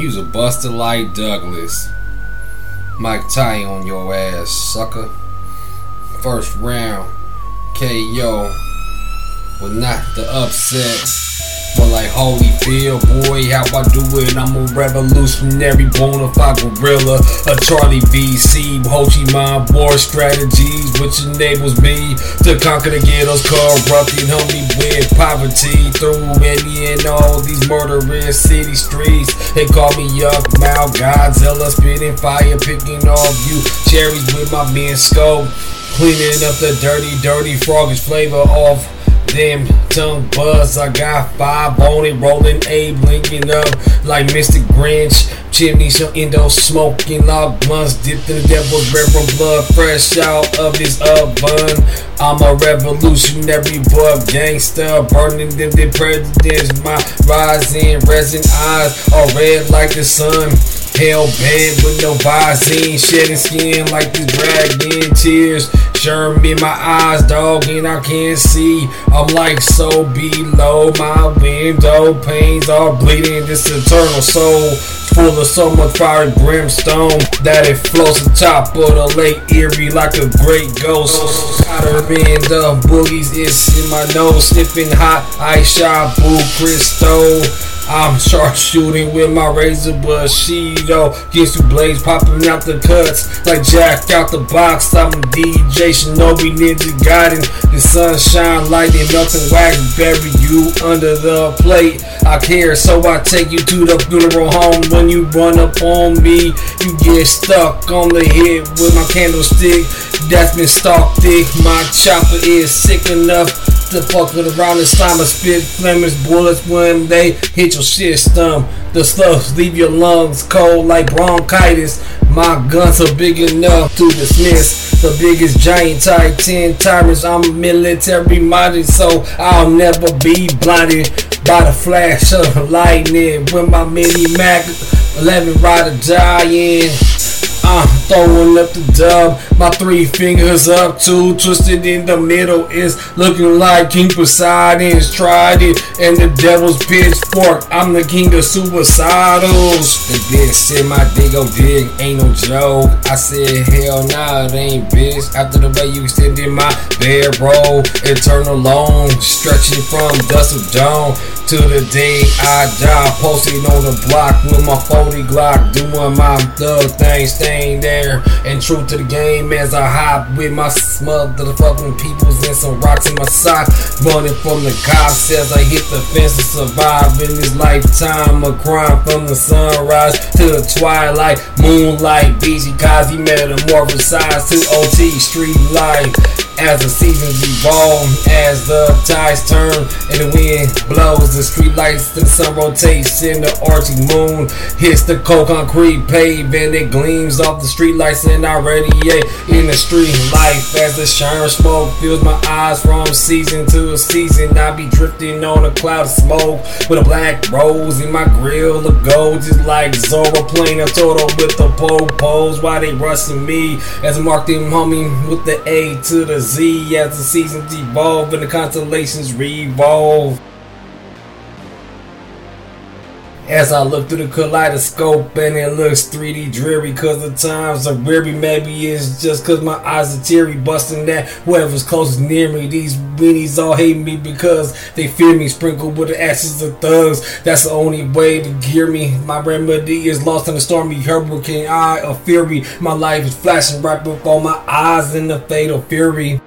He was a buster like Douglas. Mike Ty on your ass, sucker. First round, KO, but not the upset. But like Holyfield, boy, how I do it? I'm a revolutionary bona fide gorilla. A Charlie VC, Ho Chi Minh war strategies, which enables me to conquer the ghettos, corrupted homie with poverty. Through any and all these murderous city streets. They call me Yukmouth Godzilla, spitting fire, picking off you cherries with my men scope. Cleaning up the dirty, dirty froggish flavor off Damn tongue buzz, I got five on it, rolling A, blinking up like Mr. Grinch. Chimney, some endo smoking log blunts, dipped in the devil's reverend blood, fresh out of his oven. I'm a revolutionary bug gangster, burning them the presidents. My rising resin eyes are red like the sun. Hell bent with no visine, shedding skin like the dragon. Tears Sherm in my eyes, dog, and I can't see. I'm like so below my window. Pains are bleeding this eternal soul. Full of so much fire and brimstone that it floats the top of the lake Erie like a great ghost. Than the boogies, it's in my nose. Sniffing hot ice shot, blue crystal. I'm sharp shooting with my razor Bushido. Gets two blades popping out the cuts like Jack out the box. I'm DJ Shinobi Ninja Gaiden. The sunshine lighting nothing wax. Bury you under the plate. I care, so I take you to the funeral home. When you run up on me, you get stuck on the head with my candlestick. That's been stalked thick. My chopper is sick enough the fuck with around this time I spit flaming bullets when they hit your system. The stuff leave your lungs cold like bronchitis. My guns are big enough to dismiss the biggest giant titan tyrants. I'm military minded, so I'll never be blinded by the flash of lightning. When my mini Mac 11 rider dying. I'm throwing up the dub, my three fingers up, two twisted in the middle. Is looking like King Poseidon's tried it, and the devil's pitchfork. I'm the king of suicidals. The bitch in my diggo dig ain't no joke. I said hell nah, it ain't bitch. After the way you extended my bedroll, eternal long, stretching from dusk of dawn to the day I die. Posting on the block with my 40 Glock, doing my thug thing, staying there. And true to the game as I hop with my motherfucking peoples and some rocks in my sock. Running from the cops as I hit the fence to survive in this lifetime of crime from the sunrise to the twilight. Moonlight, BG Kazi metamorphosized to OT street life as the seasons evolve, as the tides turn and the wind blows, the street lights, the sun rotates, and the arching moon hits the cold concrete pave, and it gleams off the street lights, and I radiate in the street life as the shine smoke fills my eyes from season to season. I be drifting on a cloud of smoke with a black rose in my grill of gold, just like Zora playing a total with the pole poles while they rushing me as I mark them homie with the A to the Z as the seasons evolve and the constellations revolve. As I look through the kaleidoscope and it looks 3D dreary cause the times are weary. Maybe it's just cause my eyes are teary, busting that whoever's closest near me. These weenies all hate me because they fear me, sprinkled with the ashes of thugs. That's the only way to gear me. My remedy is lost in the stormy hurricane eye of fury. My life is flashing right before my eyes in the fatal fury.